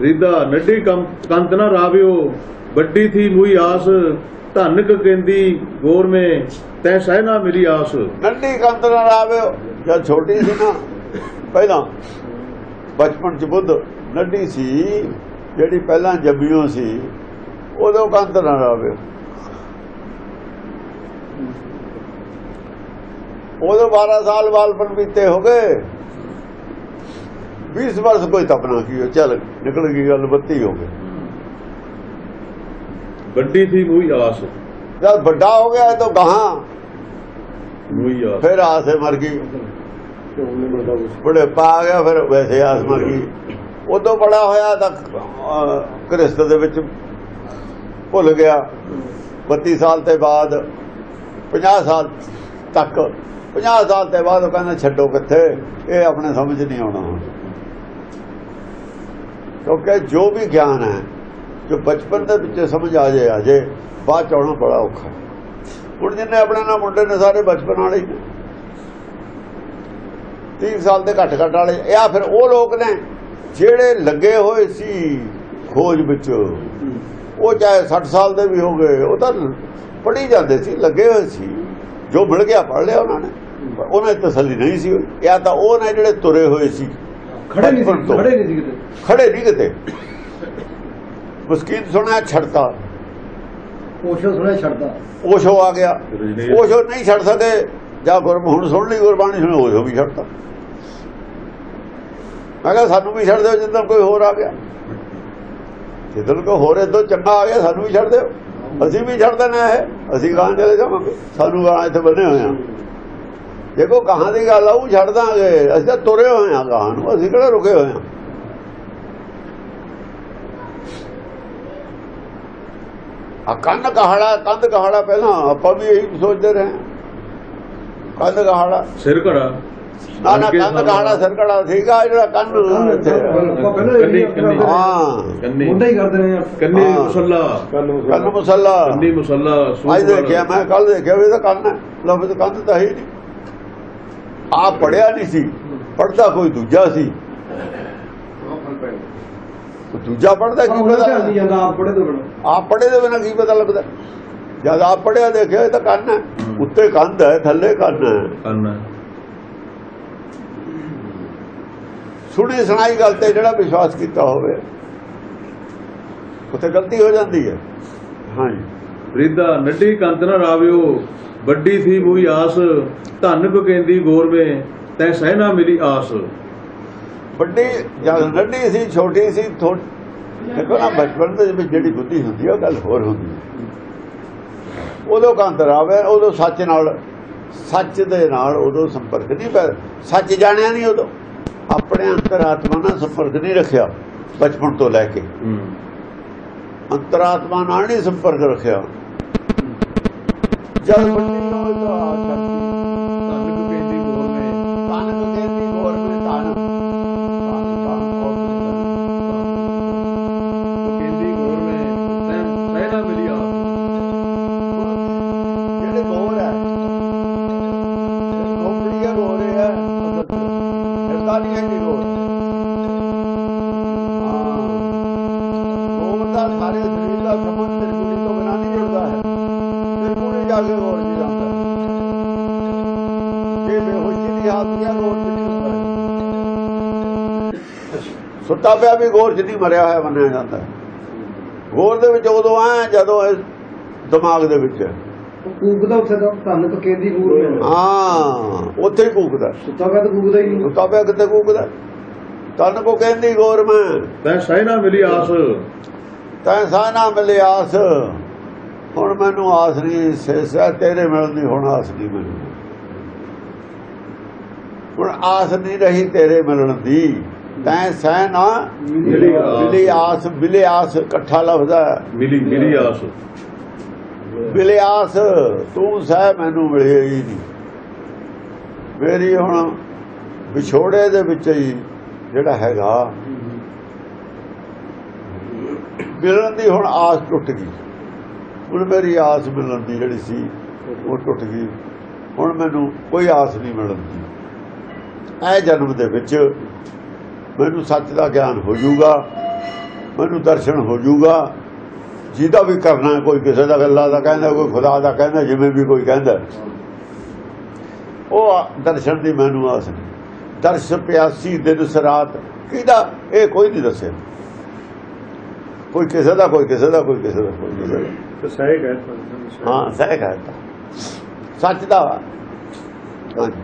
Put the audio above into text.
ਰੀਦਾ ਨੱਡੀ ਕੰਤ ਨਾ ਰਾਵਿਓ, ਵੱਡੀ ਥੀ ਮੂਈ ਆਸ ਧੰਨ ਕਹਿੰਦੀ ਗੋਰ ਮੇ ਤੈ ਸਹਿ ਨਾ ਮੇਰੀ ਆਸ। ਨੰਡੀ ਕੰਤ ਨਾਲ ਆਵੇ ਜਦ ਛੋਟੀ ਸੀ ਨਾ, ਪਹਿਲਾਂ ਬਚਪਨ ਚ ਬੁੱਧ ਨੱਡੀ ਸੀ, ਜਿਹੜੀ ਪਹਿਲਾਂ ਜੰਮੀਓ ਸੀ, ਉਦੋਂ ਕੰਤ ਨਾ ਆਵੇ ਉਦੋਂ 12 ਸਾਲ ਬਾਲਪਨ ਬੀਤੇ ਹੋ ਗਏ। 20 ਵਰਸ ਕੋਈ ਤਪਨਾ ਕੀ ਚੱਲ ਨਿਕਲ ਗਈ ਗੱਲ ਬੱਤੀ ਹੋ ਗਈ। ਵੱਡੀ ਥੀ ਮੂਈ ਆਸ। ਜਦ ਵੱਡਾ ਹੋ ਗਿਆ ਤਾਂ ਗਾਹਾਂ। ਮੂਈ ਆਸ। ਫਿਰ ਆਸੇ ਮਰ ਗਈ। ਬੜੇ ਪਾ ਗਿਆ ਫਿਰ ਵੈਸੇ ਆਸ ਮਰ ਗਈ। ਉਦੋਂ ਬੜਾ ਹੋਇਆ ਤਾਂ ਕ੍ਰਿਸਤ ਦੇ ਵਿੱਚ ਭੁੱਲ ਗਿਆ। 32 ਸਾਲ ਤੇ ਬਾਅਦ 50 ਸਾਲ ਤੱਕ 50 ਸਾਲ ਤੇ ਬਾਅਦ ਉਹ ਕਹਿੰਦਾ ਛੱਡੋ ਕਿੱਥੇ? ਇਹ ਆਪਣੇ ਸਮਝ ਨਹੀਂ ਆਉਣਾ ਹੁਣ। ਕਿਉਂਕਿ ਜੋ ਵੀ ਗਿਆਨ ਹੈ, ਜੋ ਬਚਪਨ ਦੇ ਵਿੱਚ ਸਮਝ ਆ ਜਾਏ, ਆ ਜੇ ਬਾਅਦ ਚ ਆਉਣਾ ਬੜਾ ਔਖਾ। ਹੁਣ ਜਿੰਨੇ ਆਪਣੇ ਨਾਲ ਮੁੰਡੇ ਨੇ ਸਾਰੇ ਬਚਪਨ ਵਾਲੇ ਨੇ। 30 ਸਾਲ ਦੇ ਘੱਟ ਘੱਟ ਵਾਲੇ, ਇਹ ਫਿਰ ਉਹ ਲੋਕ ਨੇ ਜਿਹੜੇ ਲੱਗੇ ਹੋਏ ਸੀ ਖੋਜ ਵਿੱਚ। ਉਹ ਚਾਹੇ 60 ਸਾਲ ਦੇ ਵੀ ਹੋ ਗਏ, ਉਹ ਤਾਂ ਪੜ੍ਹੀ ਜਾਂਦੇ ਸੀ, ਲੱਗੇ ਹੋਏ ਸੀ। ਜੋ ਮਿਲ ਗਿਆ ਪੜ ਲਿਆ ਉਹਨਾਂ ਨੇ। ਉਹਨਾਂ ਦੀ ਤਸੱਲੀ ਨਹੀਂ ਸੀ ਇਹ ਤਾਂ ਉਹ ਨੇ ਜਿਹੜੇ ਤੁਰੇ ਹੋਏ ਸੀ। ਖੜੇ ਨਹੀਂ ਸੀ। ਖੜੇ ਨਹੀਂ ਸੀ ਕਿਤੇ। ਖੜੇ ਨਹੀਂ ਕਿਤੇ। ਮੁਸਕੀਨ ਸੁਣਿਆ ਛੱਡਤਾ। ਕੋਸ਼ਿਸ਼ ਸੁਣਿਆ ਛੱਡਦਾ ਓਸ਼ੋ ਆ ਗਿਆ। ਓਸ਼ੋ ਨਹੀਂ ਛੱਡ ਸਕੇ ਜਾਂ ਗੁਰਮ ਹੁਣ ਸੁਣ ਲਈ ਗੁਰਬਾਣੀ ਸੁਣੇ ਓਸ਼ੋ ਵੀ ਛੱਡਤਾ। ਮੈਂ ਕਿਹਾ ਸਾਨੂੰ ਵੀ ਛੱਡ ਦਿਓ ਜਿੱਦਾਂ ਕੋਈ ਹੋਰ ਆ ਗਿਆ। ਜਿੱਦਣ ਕੋਈ ਹੋਰ ਇਦੋਂ ਚੰਗਾ ਆ ਗਿਆ ਸਾਨੂੰ ਵੀ ਛੱਡ ਦਿਓ। ਅਸੀਂ ਵੀ ਛੱਡ ਦੇਣਾ ਹੈ ਅਸੀਂ ਗਾਂ ਚਲੇ ਜਾਵਾਂਗੇ। ਸਾਨੂੰ ਗਾਂ ਇੱਥੇ ਬੰਨੇ ਹੋਏ ਆ। ਦੇਖੋ ਗਾਂ ਦੀ ਗੱਲ ਆ ਉਹ ਛੱਡ ਦਾਂਗੇ। ਅਸੀਂ ਤਾਂ ਤੁਰੇ ਹੋਏ ਆ ਗਾਂ ਨੂੰ। ਅਸੀਂ ਕਿਹੜਾ ਰੁਕੇ ਹੋਏ ਆ? ਆ ਕੰਨ ਕਹਾੜਾ ਕੰਧ ਕਹਾੜਾ ਪਹਿਲਾਂ ਆਪਾਂ ਵੀ ਇਹੀ ਸੋਚਦੇ ਰਹੇ। ਕੰਧ ਕਹਾੜਾ ਸਿਰ ਘੜਾ। ਨਾ ਨਾ ਕੰਧ ਕਹਾੜਾ ਸਰਕੜਾ ਸੀਗਾ ਜਿਹੜਾ ਕੰਨ ਇੱਥੇ ਆਪਾਂ ਪਹਿਲਾਂ ਕੰਨੀ- ਕੰਨੀ। ਹਾਂ। ਕੰਨੀ ਮੁੰਡਾ ਹੀ ਕਰਦੇ ਰਹੇ ਆ। ਕੰਨੀ। ਮੁਸੱਲਾ। ਕੰਨ ਮੁਸੱਲਾ। ਕੰਨੀ ਮੁਸੱਲਾ। ਅੱਜ। ਦੇਖਿਆ ਮੈਂ ਕੱਲ ਦੇਖਿਆ ਵੀ ਇਹਦਾ ਕੰਨ ਲਫ਼ਜ਼ ਕੰਨ ਤਾਂ ਹੈ ਹੀ ਨਹੀਂ। ਆਪ ਪੜਿਆ ਨਹੀਂ ਸੀ ਪੜਦਾ ਕੋਈ ਦੂਜਾ ਸੀ। ਉਹ ਦੂਜਾ ਪੜਦਾ ਕੀ ਪਤਾ? ਨਹੀਂ ਜਾਂਦਾ ਆਪ ਪੜੇ ਤੋਂ ਬੜਾ ਆਪ ਪੜੇ ਦੇ ਬਿਨਾਂ ਕੀ ਪਤਾ ਲੱਗਦਾ? ਜਦ ਆਪ ਪੜਿਆ ਦੇਖਿਆ ਇਹ ਤਾਂ ਕੰਨ ਹੈ। ਉੱਤੇ ਕੰਧ ਹੈ ਥੱਲੇ ਕੰਨ ਹੈ। ਕੰਨ ਸੁਣੀ ਸੁਣਾਈ ਗੱਲ ਤੇ ਜਿਹੜਾ ਵਿਸ਼ਵਾਸ ਕੀਤਾ ਹੋਵੇ ਉੱਥੇ ਗਲਤੀ ਹੋ ਜਾਂਦੀ ਹੈ। ਹਾਂਜੀ। ਰੀਦਾ ਨੱਡੀ ਕੰਤ ਨਾ ਰਾਵਿਓ। ਵੱਡੀ ਥੀ ਮੂਈ ਆਸ ਧੰਨ ਕ ਕਹਿੰਦੀ ਗੋਰ ਮੇ ਤੈ ਸਹਿ ਨਾ ਮੇਰੀ ਆਸ। ਵੱਡੀ ਜਦ ਨੱਡੀ ਸੀ ਛੋਟੀ ਸੀ ਦੇਖੋ ਨਾ ਬਚਪਨ ਦੇ ਵਿੱਚ ਜਿਹੜੀ ਬੁੱਧੀ ਹੁੰਦੀ ਹੈ ਉਹ ਗੱਲ ਹੋਰ ਹੁੰਦੀ ਹੈ ਉਦੋਂ ਕੰਤਰ ਆਵੇ ਉਦੋਂ ਸੱਚ ਨਾਲ ਸੱਚ ਦੇ ਨਾਲ ਉਦੋਂ ਸੰਪਰਕ ਨਹੀਂ ਪੈ ਸੱਚ ਜਾਣਿਆ ਨਹੀਂ ਉਦੋਂ। ਆਪਣੇ ਅੰਤਰਾਤਮਾ ਨਾਲ ਸੰਪਰਕ ਨਹੀਂ ਰੱਖਿਆ ਬਚਪਨ ਤੋਂ ਲੈ ਕੇ। ਅੰਤਰਾਤਮਾ ਨਾਲ ਨਹੀਂ ਸੰਪਰਕ ਰੱਖਿਆ। ਜਦ ਵੱਡੀ ਹੋਈ ਤਾਂ ਸ਼ਕਤੀ ਧੰਨ ਕ ਕਹਿੰਦੀ ਗੋਰ ਮੇ ਤਨ ਨੂੰ ਕਹਿੰਦੀ ਹੋਰ ਕੋਈ ਤਨ ਕਹਿੰਦੀ ਗੋਰ ਮੇ ਤੈ ਨਾ ਮੇਰੀ ਆਸ ਜਿਹੜੇ ਗੋਰ ਹੈ ਖੋਪੜੀ ਹੈ ਗੋਰ ਹੈ ਇਹਦਾ ਨਹੀਂ ਹੈ ਕਿ ਗੋਰ ਗੋਰ ਦਾ ਸਾਰੇ ਸਰੀਰ ਦਾ ਸੰਬੰਧ ਇਹ ਬੇਹੋਸ਼ੀ ਦੀ ਹੁੰਦਾ ਹੈ। ਸੁੱਤਾ ਪਿਆ ਵੀ ਗੋਰ ਨਹੀਂ ਮਰਿਆ ਹੋਇਆ ਮੰਨਿਆ ਜਾਂਦਾ। ਹੈ। ਗੋਰ ਦੇ ਵਿੱਚ ਉਦੋਂ ਆ ਜਦੋਂ ਦਿਮਾਗ ਦੇ ਵਿੱਚ ਕੂਕਦਾ ਉੱਥੇ ਤਾਂ ਧੰਨ ਤੋਂ ਕਹਿੰਦੀ ਗੂਰ ਨੇ ਹਾਂ ਉੱਥੇ ਹੀ ਕੂਕਦਾ। ਸੁੱਤਾ ਪਿਆ ਤਾਂ ਕੂਕਦਾ ਹੀ ਨਹੀਂ। ਸੁੱਤਾ ਪਿਆ ਕਿਤੇ ਕੂਕਦਾ? ਤਨ ਕੋ ਕਹਿੰਦੀ ਗੌਰ ਮੈਂ। ਤੈ ਸਹਿ ਨਾ ਮੇਰੀ ਆਸ। ਤੈਂ ਸਾਨਾ ਮਿਲੇ ਆਸ। ਹੁਣ ਮੈਨੂੰ ਆਸ ਨਹੀਂ ਸੇਸਾ ਤੇਰੇ ਮਿਲਣ ਦੀ ਹੁਣ ਆਸ ਨਹੀਂ ਮੈਨੂੰ। ਹੁਣ ਆਸ ਨਹੀਂ ਰਹੀ ਤੇਰੇ ਮਿਲਣ ਦੀ। ਤੈਂ ਸਹਿ ਨਾ ਮਿਲੀ ਆਸ। ਮਿਲੀ ਆਸ ਮਿਲੇ ਇਕੱਠਾ ਲਫ਼ਜ਼ ਮਿਲੀ ਮਿਲੀ ਆਸ। ਮਿਲੇ ਆਸ ਤੂੰ ਸਹਿ ਮੈਨੂੰ ਮਿਲਿਆ ਹੀ ਨਹੀਂ। ਮੇਰੀ ਹੁਣ ਵਿਛੋੜੇ ਦੇ ਵਿੱਚ ਹੀ ਜਿਹੜਾ ਹੈਗਾ। ਮਿਲਣ ਦੀ ਹੁਣ ਆਸ ਟੁੱਟ ਗਈ। ਹੁਣ ਮੇਰੀ ਆਸ ਮਿਲਣ ਦੀ ਜਿਹੜੀ ਸੀ ਉਹ ਟੁੱਟ ਗਈ। ਹੁਣ ਮੈਨੂੰ ਕੋਈ ਆਸ ਨਹੀਂ ਮਿਲਣ ਦੀ। ਐ ਜਨਮ ਦੇ ਵਿੱਚ ਮੈਨੂੰ ਸੱਚ ਦਾ ਗਿਆਨ ਹੋ ਜਾਊਗਾ ਮੈਨੂੰ ਦਰਸ਼ਨ ਹੋ ਜਾਊਗਾ। ਜਿਹਦਾ ਵੀ ਕਰਨਾ ਕੋਈ ਕਿਸੇ ਦਾ ਗੱਲਾਂ ਦਾ ਕਹਿੰਦਾ ਕੋਈ ਖੁਦਾ ਦਾ ਕਹਿੰਦਾ ਜਿਵੇਂ ਵੀ ਕੋਈ ਕਹਿੰਦਾ। ਉਹ ਦਰਸ਼ਨ ਦੀ ਮੈਨੂੰ ਆਸ ਦਰਸ਼ ਪਿਆਸੀ ਦਿਨ ਸਰਾਤ ਕਿਹਦਾ? ਇਹ ਕੋਈ ਨਹੀਂ ਦੱਸਿਆ ਕੋਈ ਕਿਸੇ ਦਾ ਕੋਈ ਕਿਸੇ ਦਾ ਕੋਈ ਕਿਸੇ ਦਾ ਕੋਈ ਕਿਸੇ ਦਾ। ਸਹਿ ਗਏ ਹਾਂ ਸਹਿ ਕਹਤਾ ਸੱਚ ਦਾ ਹਾਂਜੀ।